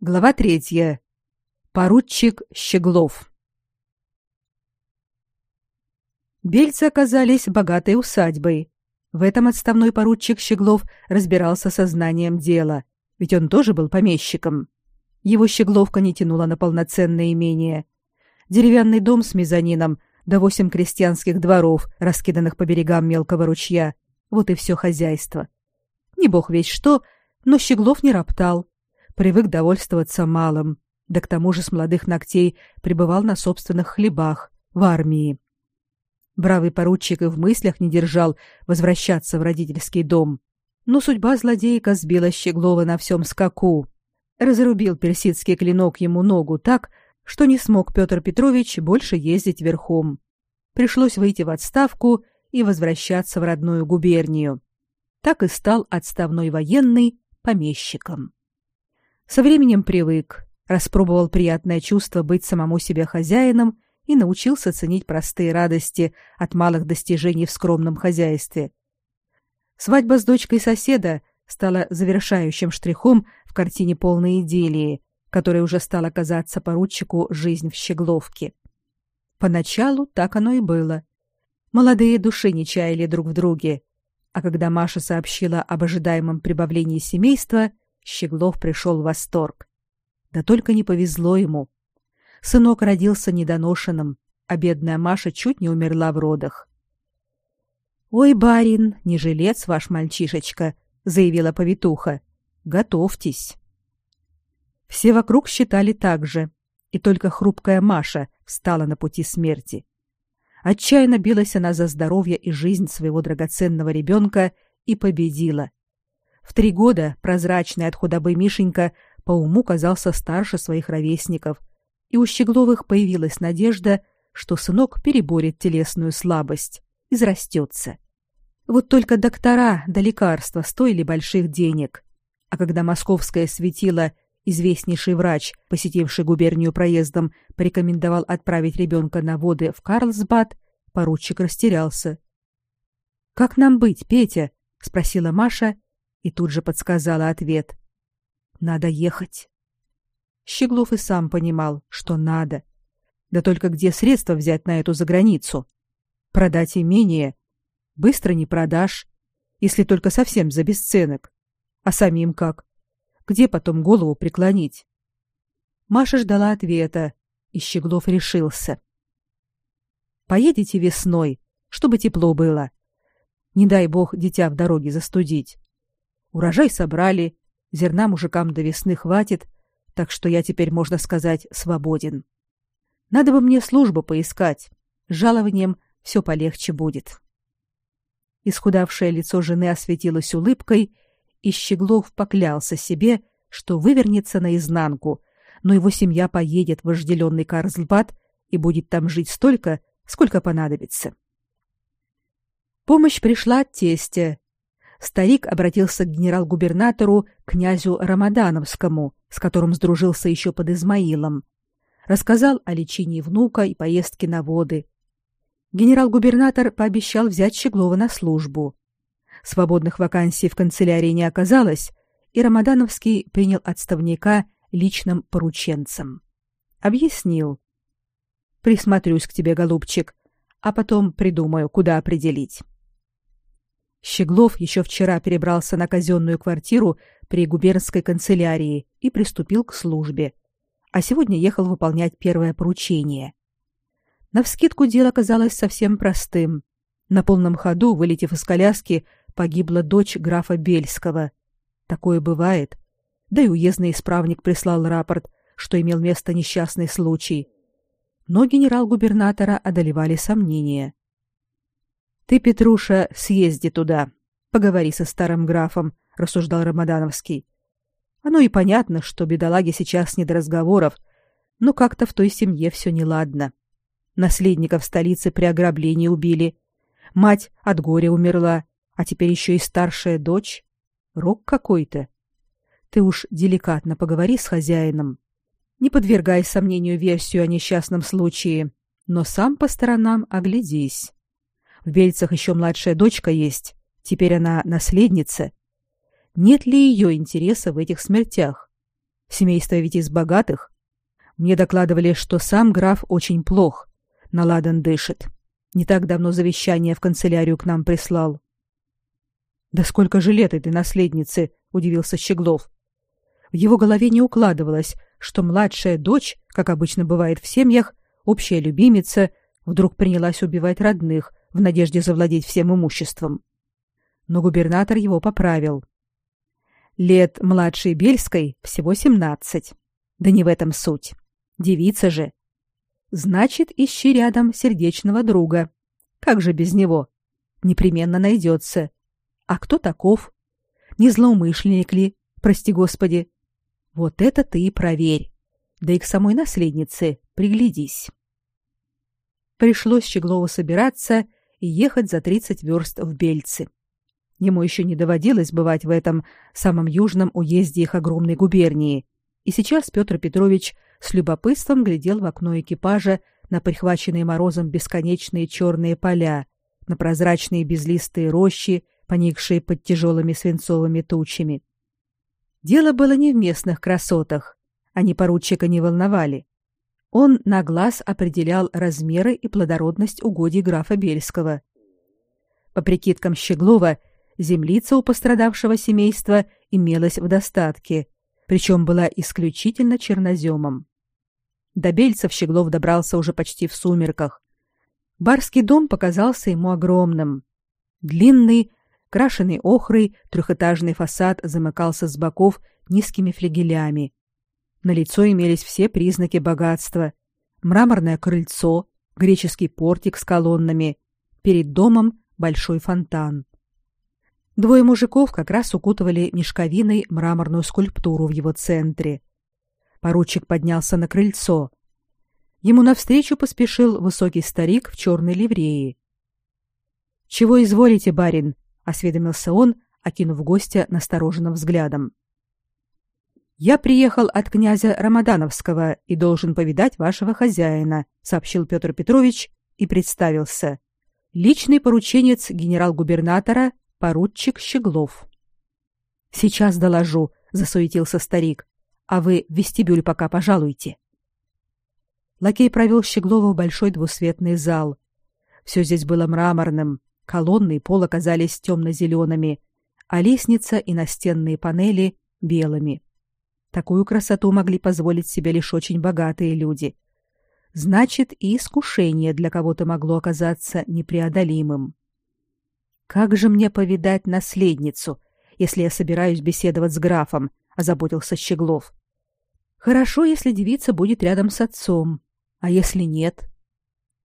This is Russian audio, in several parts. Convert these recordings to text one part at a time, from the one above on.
Глава третья. Поручик Щеглов. Бельцы оказались богатой усадьбой. В этом отставной поручик Щеглов разбирался со знанием дела, ведь он тоже был помещиком. Его Щегловка не тянула на полноценное имение. Деревянный дом с мезонином да восемь крестьянских дворов, раскиданных по берегам мелкого ручья. Вот и все хозяйство. Не бог весь что, но Щеглов не роптал привык довольствоваться малым, да к тому же с молодых ногтей пребывал на собственных хлебах в армии. Бравый поручик и в мыслях не держал возвращаться в родительский дом. Но судьба злодейка сбила Щеглова на всем скаку. Разрубил персидский клинок ему ногу так, что не смог Петр Петрович больше ездить верхом. Пришлось выйти в отставку и возвращаться в родную губернию. Так и стал отставной военный помещиком. Со временем привык, распробовал приятное чувство быть самому себе хозяином и научился ценить простые радости от малых достижений в скромном хозяйстве. Свадьба с дочкой соседа стала завершающим штрихом в картине полной идиллии, которая уже стала казаться поручику жизнь в Щегловке. Поначалу так оно и было. Молодые души не чаяли друг в друге, а когда Маша сообщила об ожидаемом прибавлении семейства, Щеглов пришел в восторг. Да только не повезло ему. Сынок родился недоношенным, а бедная Маша чуть не умерла в родах. Ой, барин, не жилец ваш мальчишечка, заявила повитуха. Готовьтесь. Все вокруг считали так же, и только хрупкая Маша встала на пути смерти. Отчаянно билась она за здоровье и жизнь своего драгоценного ребенка и победила. В три года прозрачный от худобы Мишенька по уму казался старше своих ровесников, и у Щегловых появилась надежда, что сынок переборет телесную слабость, израстется. Вот только доктора да лекарства стоили больших денег, а когда московское светило известнейший врач, посетивший губернию проездом, порекомендовал отправить ребенка на воды в Карлсбад, поручик растерялся. Как нам быть, Петя? спросила Маша и тут же подсказала ответ. Надо ехать. Щеглов и сам понимал, что надо. Да только где средства взять на эту заграницу? Продать имение быстро не продашь, если только совсем за бесценок. А самим как? Где потом голову преклонить? Маша ждала ответа, и Щеглов решился. Поедете весной, чтобы тепло было. Не дай бог дитя в дороге застудить. Урожай собрали, зерна мужикам до весны хватит, так что я теперь, можно сказать, свободен. Надо бы мне службу поискать. С жалованием все полегче будет. Исхудавшее лицо жены осветилось улыбкой, и Щеглов поклялся себе, что вывернется наизнанку, но его семья поедет в вожделенный Карлсбад и будет там жить столько, сколько понадобится. Помощь пришла от тестя, старик обратился к генерал-губернатору князю Рамадановскому, с которым сдружился еще под Измаилом. Рассказал о лечении внука и поездке на воды. Генерал-губернатор пообещал взять Щеглова на службу. Свободных вакансий в канцелярии не оказалось, и Рамадановский принял отставника личным порученцем. Объяснил: "Присмотрюсь к тебе, голубчик, а потом придумаю, куда определить". Щеглов еще вчера перебрался на казенную квартиру при губернской канцелярии и приступил к службе, а сегодня ехал выполнять первое поручение. Навскидку дело казалось совсем простым. На полном ходу, вылетев из коляски, погибла дочь графа Бельского. Такое бывает. Да и уездный исправник прислал рапорт, что имел место несчастный случай. Но генерал-губернатора одолевали сомнения. Ты, Петруша, съезди туда, поговори со старым графом, рассуждал Рамадановский. Оно и понятно, что бедолаге сейчас не до разговоров, но как-то в той семье все неладно. Наследника в столице при ограблении убили. Мать от горя умерла, а теперь еще и старшая дочь. Рок какой-то. Ты уж деликатно поговори с хозяином. Не подвергай сомнению версию о несчастном случае, но сам по сторонам оглядись. В Бельцах еще младшая дочка есть. Теперь она наследница. Нет ли ее интереса в этих смертях? Семейство ведь из богатых. Мне докладывали, что сам граф очень плох. Наладан дышит. Не так давно завещание в канцелярию к нам прислал. Да сколько же лет этой наследнице, удивился Щеглов. В его голове не укладывалось, что младшая дочь, как обычно бывает в семьях, общая любимица, вдруг принялась убивать родных в надежде завладеть всем имуществом. Но губернатор его поправил. Лет младшей Бельской всего семнадцать. Да не в этом суть. Девица же. Значит, ищи рядом сердечного друга. Как же без него? Непременно найдется. А кто таков? Не злоумышленник ли? Прости, Господи. Вот это ты и проверь. Да и к самой наследнице приглядись. Пришлось Щеглову собираться и ехать за тридцать верст в Бельцы. Ему еще не доводилось бывать в этом самом южном уезде их огромной губернии, и сейчас Петр Петрович с любопытством глядел в окно экипажа на прихваченные морозом бесконечные черные поля, на прозрачные безлистые рощи, поникшие под тяжелыми свинцовыми тучами. Дело было не в местных красотах, они поручика не волновали. Он на глаз определял размеры и плодородность угодий графа Бельского. По прикидкам Щеглова, землица у пострадавшего семейства имелась в достатке, причем была исключительно черноземом. До Бельцев Щеглов добрался уже почти в сумерках. Барский дом показался ему огромным. Длинный, крашеный охрой, трехэтажный фасад замыкался с боков низкими флигелями. На лицо имелись все признаки богатства: мраморное крыльцо, греческий портик с колоннами, перед домом большой фонтан. Двое мужиков как раз укутывали мешковиной мраморную скульптуру в его центре. Поручик поднялся на крыльцо. Ему навстречу поспешил высокий старик в черной ливреи. Чего изволите, барин? осведомился он, окинув гостя настороженным взглядом. Я приехал от князя Рамадановского и должен повидать вашего хозяина, сообщил Петр Петрович и представился. Личный порученец генерал-губернатора поручик Щеглов. Сейчас доложу, засуетился старик. А вы в вестибюль пока пожалуйте. Лакей провел Щеглова в большой двусветный зал. Все здесь было мраморным, колонны и пол оказались темно-зелеными, а лестница и настенные панели белыми. Такую красоту могли позволить себе лишь очень богатые люди. Значит, и искушение для кого-то могло оказаться непреодолимым. Как же мне повидать наследницу, если я собираюсь беседовать с графом, озаботился Щеглов. Хорошо, если девица будет рядом с отцом, а если нет?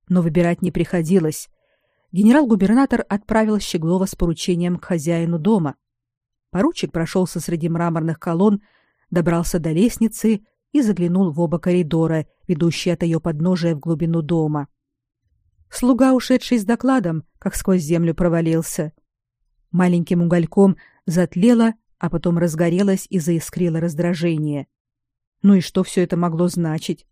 Но выбирать не приходилось. Генерал-губернатор отправил Щеглова с поручением к хозяину дома. Поручик прошелся среди мраморных колонн, добрался до лестницы и заглянул в оба коридора, ведущие от ее подножия в глубину дома. Слуга, ушедший с докладом, как сквозь землю провалился. Маленьким угольком затлело, а потом разгорелось и заискрило раздражение. Ну и что все это могло значить?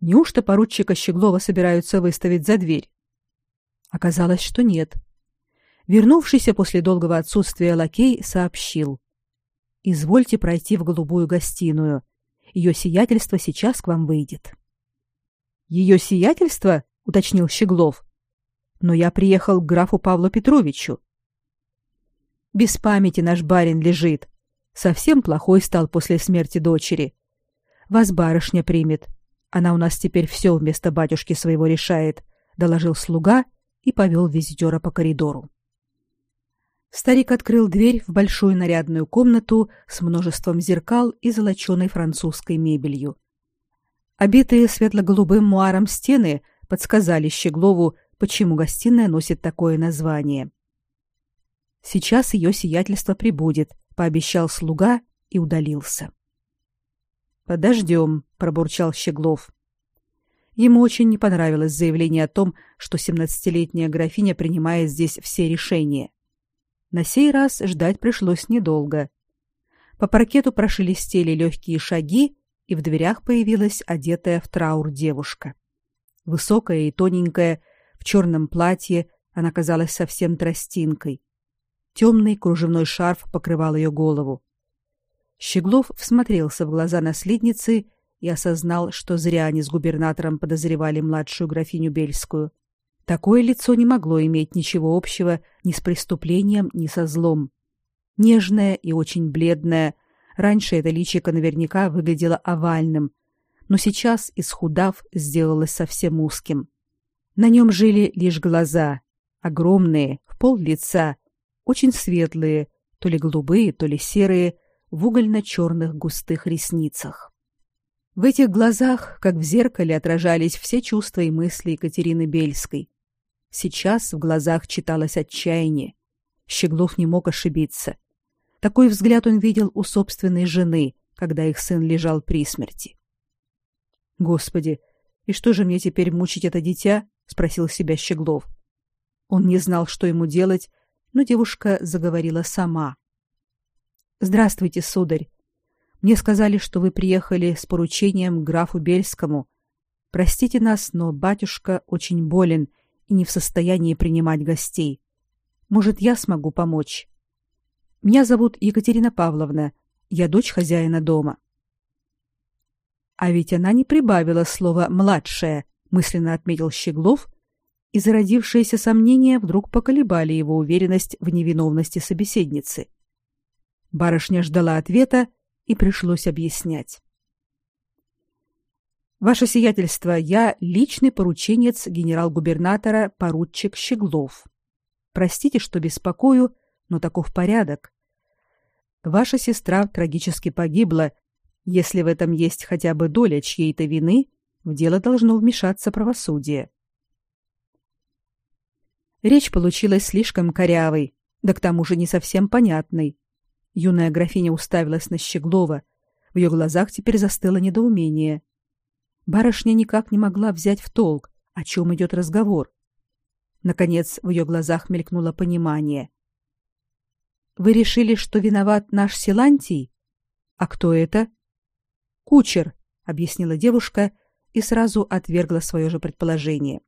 Неужто поручика Щеглова собираются выставить за дверь? Оказалось, что нет. Вернувшийся после долгого отсутствия лакей сообщил: "Извольте пройти в голубую гостиную. Ее сиятельство сейчас к вам выйдет". Ее сиятельство? уточнил Щеглов. Но я приехал к графу Павлу Петровичу. Без памяти наш барин лежит. Совсем плохой стал после смерти дочери. Вас барышня примет. Она у нас теперь все вместо батюшки своего решает, доложил слуга и повел визитера по коридору. Старик открыл дверь в большую нарядную комнату с множеством зеркал и золоченой французской мебелью. Обитые светло-голубым муаром стены подсказали Щеглову, почему гостиная носит такое название. Сейчас ее сиятельство прибудет, пообещал слуга и удалился. Подождем, пробурчал Щеглов. Ему очень не понравилось заявление о том, что семнадцатилетняя графиня принимает здесь все решения. На сей раз ждать пришлось недолго. По паркету прошелестели легкие шаги, и в дверях появилась одетая в траур девушка. Высокая и тоненькая, в черном платье, она казалась совсем тростинкой. Темный кружевной шарф покрывал ее голову. Щеглов всмотрелся в глаза наследницы и осознал, что зря они с губернатором подозревали младшую графиню Бельскую. Такое лицо не могло иметь ничего общего ни с преступлением, ни со злом. Нежное и очень бледное, раньше это личико наверняка выглядело овальным, но сейчас, исхудав, сделалось совсем узким. На нем жили лишь глаза, огромные, в пол лица, очень светлые, то ли голубые, то ли серые, в угольно-черных густых ресницах. В этих глазах, как в зеркале, отражались все чувства и мысли Екатерины Бельской. Сейчас в глазах читалось отчаяние. Щеглов не мог ошибиться. Такой взгляд он видел у собственной жены, когда их сын лежал при смерти. Господи, и что же мне теперь мучить это дитя? спросил себя Щеглов. Он не знал, что ему делать, но девушка заговорила сама. Здравствуйте, сударь. Мне сказали, что вы приехали с поручением к графу Бельскому. Простите нас, но батюшка очень болен и не в состоянии принимать гостей. Может, я смогу помочь? Меня зовут Екатерина Павловна. Я дочь хозяина дома. А ведь она не прибавила слова младшая, мысленно отметил Щеглов, и зародившиеся сомнения вдруг поколебали его уверенность в невиновности собеседницы. Барышня ждала ответа, и пришлось объяснять. Ваше сиятельство, я личный порученец генерал-губернатора поручик Щеглов. Простите, что беспокою, но таков порядок. Ваша сестра трагически погибла. Если в этом есть хотя бы доля чьей-то вины, в дело должно вмешаться правосудие. Речь получилась слишком корявой, да к тому же не совсем понятной. Юная графиня уставилась на Щеглова. В ее глазах теперь застыло недоумение. Барышня никак не могла взять в толк, о чем идет разговор. Наконец, в ее глазах мелькнуло понимание. Вы решили, что виноват наш Силантий? А кто это? Кучер, объяснила девушка и сразу отвергла свое же предположение.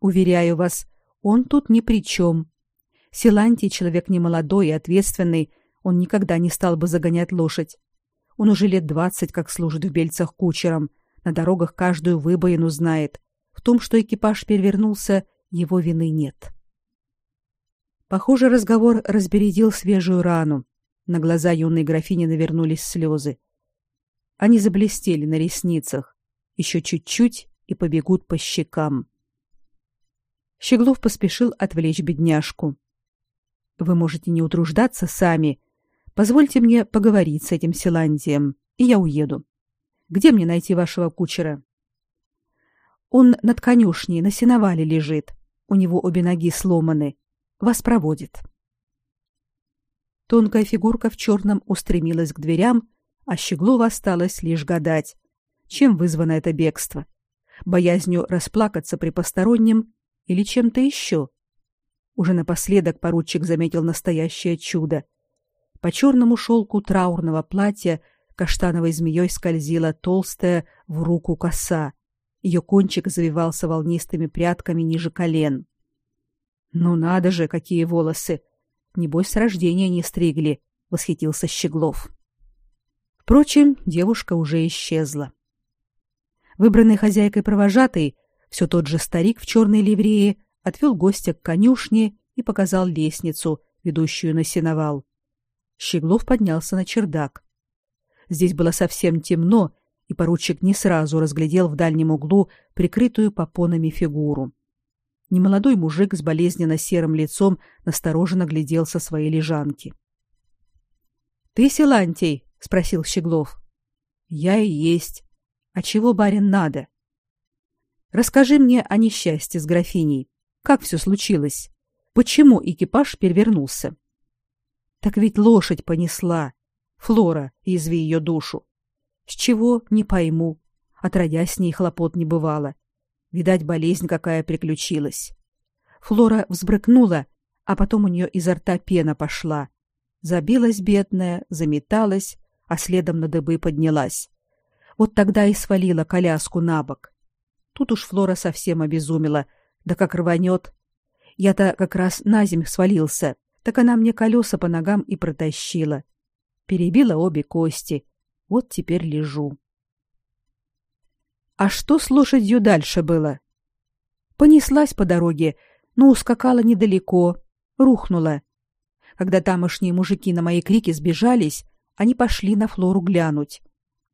Уверяю вас, он тут ни при чем. Силантий человек немолодой и ответственный, он никогда не стал бы загонять лошадь. Он уже лет двадцать как служит в Бельцах кучером, на дорогах каждую выбоину знает. В том, что экипаж перевернулся, его вины нет. Похоже, разговор разбередил свежую рану. На глаза юной графини навернулись слезы. Они заблестели на ресницах. Еще чуть-чуть и побегут по щекам. Щеглов поспешил отвлечь бедняжку. Вы можете не утруждаться сами. Позвольте мне поговорить с этим Силандием, и я уеду. Где мне найти вашего кучера? Он над конюшней на сеновале лежит. У него обе ноги сломаны. Вас проводит. Тонкая фигурка в черном устремилась к дверям, а Щеглову осталось лишь гадать, чем вызвано это бегство. Боязнью расплакаться при постороннем или чем-то еще. Уже напоследок поручик заметил настоящее чудо. По черному шелку траурного платья каштановой змеей скользила толстая в руку коса. Ее кончик завивался волнистыми прядками ниже колен. Ну надо же, какие волосы! Небось, с рождения не стригли, восхитился Щеглов. Впрочем, девушка уже исчезла. Выбранный хозяйкой провожатый, все тот же старик в черной ливрее, отвел гостя к конюшне и показал лестницу, ведущую на сеновал. Щеглов поднялся на чердак. Здесь было совсем темно, и поручик не сразу разглядел в дальнем углу прикрытую попонами фигуру. Немолодой мужик с болезненно серым лицом настороженно глядел со своей лежанки. Ты Силантий? спросил Щеглов. Я и есть. А чего барин надо? Расскажи мне о несчастье с графиней. Как все случилось? Почему экипаж перевернулся? Так ведь лошадь понесла. Флора, изви ее душу. С чего, не пойму. Отродясь с ней хлопот не бывало. Видать, болезнь какая приключилась. Флора взбрыкнула, а потом у нее изо рта пена пошла. Забилась бедная, заметалась, а следом на дыбы поднялась. Вот тогда и свалила коляску на бок. Тут уж Флора совсем обезумела, да как рванет. Я-то как раз на земь свалился, так она мне колеса по ногам и протащила. Перебила обе кости. Вот теперь лежу. А что с лошадью дальше было? Понеслась по дороге, но ускакала недалеко, рухнула. Когда тамошние мужики на мои крики сбежались, они пошли на Флору глянуть.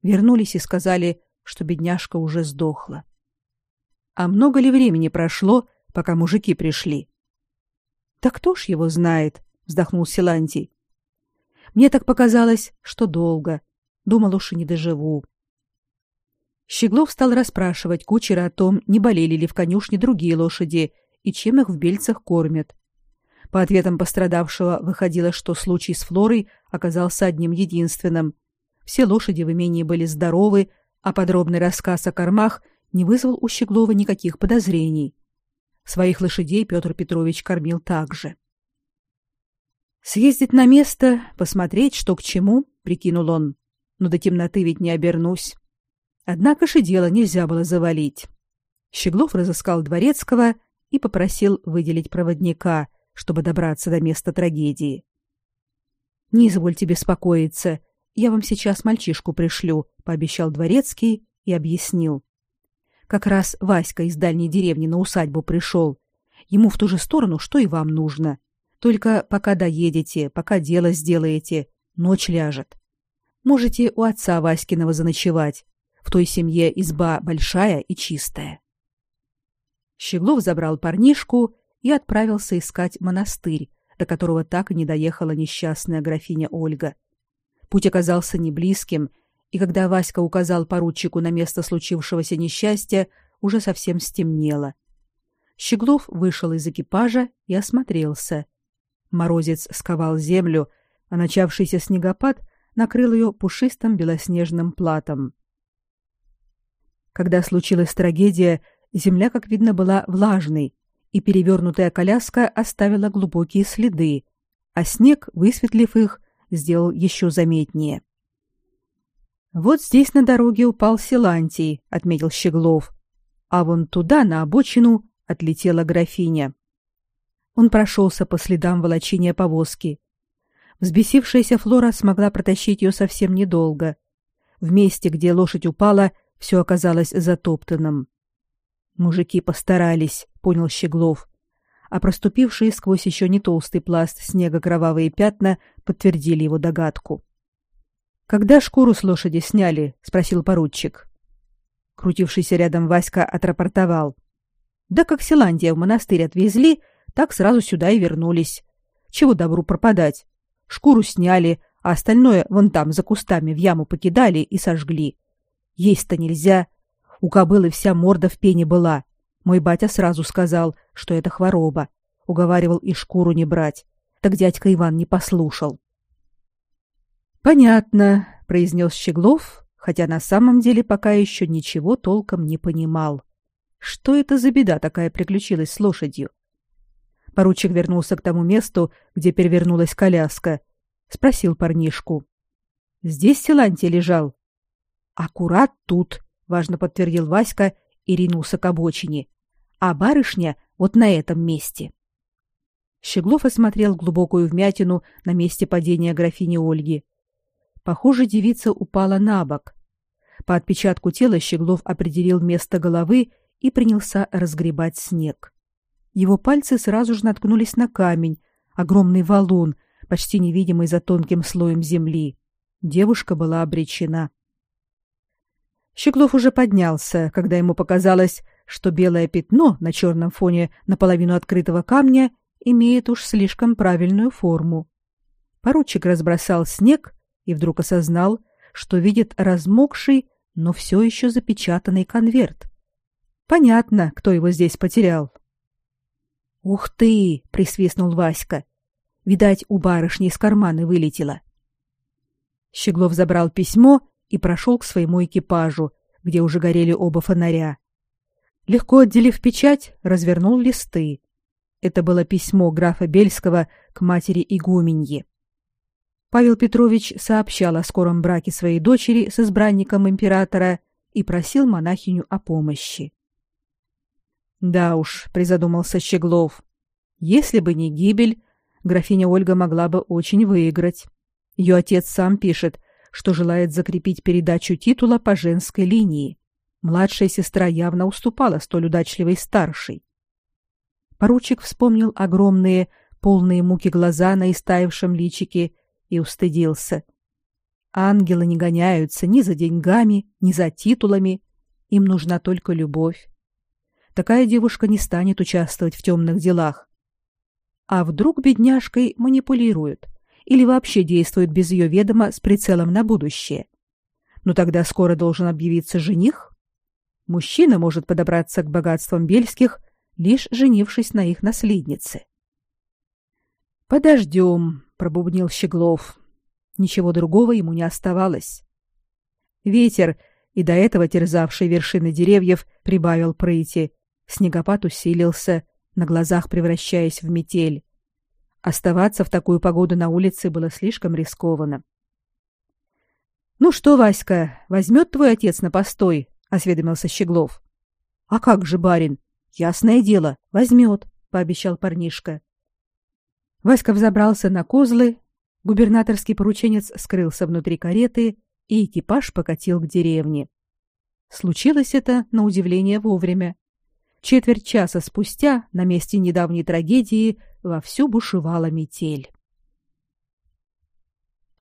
Вернулись и сказали, что бедняжка уже сдохла. А много ли времени прошло, пока мужики пришли? Да кто ж его знает, вздохнул Силантий. Мне так показалось, что долго. Думал, уж и не доживу. Щеглов стал расспрашивать кучера о том, не болели ли в конюшне другие лошади и чем их в Бельцах кормят. По ответам пострадавшего выходило, что случай с Флорой оказался одним единственным. Все лошади в имении были здоровы, а подробный рассказ о кормах не вызвал у Щеглова никаких подозрений. Своих лошадей Петр Петрович кормил также. Съездить на место, посмотреть, что к чему, прикинул он. Но до темноты ведь не обернусь. Однако же дело нельзя было завалить. Щеглов разыскал дворецкого и попросил выделить проводника, чтобы добраться до места трагедии. Не извольте беспокоиться, я вам сейчас мальчишку пришлю, пообещал дворецкий и объяснил. Как раз Васька из дальней деревни на усадьбу пришел. Ему в ту же сторону, что и вам нужно. Только пока доедете, пока дело сделаете, ночь ляжет. Можете у отца Васькиного заночевать. В той семье изба большая и чистая. Щеглов забрал парнишку и отправился искать монастырь, до которого так и не доехала несчастная графиня Ольга. Путь оказался неблизким, и когда Васька указал поручику на место случившегося несчастья, уже совсем стемнело. Щеглов вышел из экипажа и осмотрелся. Морозец сковал землю, а начавшийся снегопад накрыл ее пушистым белоснежным платом. Когда случилась трагедия, земля, как видно, была влажной, и перевернутая коляска оставила глубокие следы, а снег, высветлив их, сделал еще заметнее. Вот здесь на дороге упал Силантий, отметил Щеглов. А вон туда, на обочину, отлетела графиня. Он прошелся по следам волочения повозки. Взбесившаяся Флора смогла протащить ее совсем недолго. В месте, где лошадь упала, все оказалось затоптанным. Мужики постарались, понял Щеглов, а проступившие сквозь еще не толстый пласт снега кровавые пятна подтвердили его догадку. Когда шкуру с лошади сняли? спросил поручик. Крутившийся рядом Васька отрапортовал: "Да как Силандия в монастырь отвезли, так сразу сюда и вернулись. Чего добру пропадать? Шкуру сняли, а остальное вон там за кустами в яму покидали и сожгли. Есть-то нельзя. У кобылы вся морда в пене была. Мой батя сразу сказал, что это хвороба. Уговаривал и шкуру не брать. Так дядька Иван не послушал. Понятно, произнес Щеглов, хотя на самом деле пока еще ничего толком не понимал. Что это за беда такая приключилась с лошадью? Поручик вернулся к тому месту, где перевернулась коляска, спросил парнишку: "Здесь Силантий лежал?" "Аккурат тут", важно подтвердил Васька и ринулся к обочине. "А барышня вот на этом месте". Щеглов осмотрел глубокую вмятину на месте падения графини Ольги. Похоже, девица упала на бок. По отпечатку тела Щеглов определил место головы и принялся разгребать снег. Его пальцы сразу же наткнулись на камень, огромный валун, почти невидимый за тонким слоем земли. Девушка была обречена. Щеглов уже поднялся, когда ему показалось, что белое пятно на черном фоне наполовину открытого камня имеет уж слишком правильную форму. Поручик разбросал снег и вдруг осознал, что видит размокший, но все еще запечатанный конверт. Понятно, кто его здесь потерял. Ух ты, присвистнул Васька. Видать, у барышни из кармана вылетело. Щеглов забрал письмо и прошел к своему экипажу, где уже горели оба фонаря. Легко отделив печать, развернул листы. Это было письмо графа Бельского к матери игуменье. Павел Петрович сообщал о скором браке своей дочери с избранником императора и просил монахиню о помощи. Да уж, призадумался Щеглов. Если бы не гибель, графиня Ольга могла бы очень выиграть. Ее отец сам пишет, что желает закрепить передачу титула по женской линии. Младшая сестра явно уступала столь удачливой старшей. Поручик вспомнил огромные, полные муки глаза на истаившем личике и устыдился. Ангелы не гоняются ни за деньгами, ни за титулами, им нужна только любовь. Такая девушка не станет участвовать в темных делах. А вдруг бедняжкой манипулируют или вообще действуют без ее ведома с прицелом на будущее? Но ну тогда скоро должен объявиться жених. Мужчина может подобраться к богатствам бельских, лишь женившись на их наследнице. Подождем, пробубнил Щеглов. Ничего другого ему не оставалось. Ветер, и до этого терзавший вершины деревьев, прибавил прыти. Снегопад усилился, на глазах превращаясь в метель. Оставаться в такую погоду на улице было слишком рискованно. Ну что, Васька, возьмет твой отец на постой, осведомился Щеглов. А как же, барин? Ясное дело, возьмет, пообещал парнишка. Васька взобрался на козлы, губернаторский порученец скрылся внутри кареты, и экипаж покатил к деревне. Случилось это на удивление вовремя. Четверть часа спустя на месте недавней трагедии вовсю бушевала метель.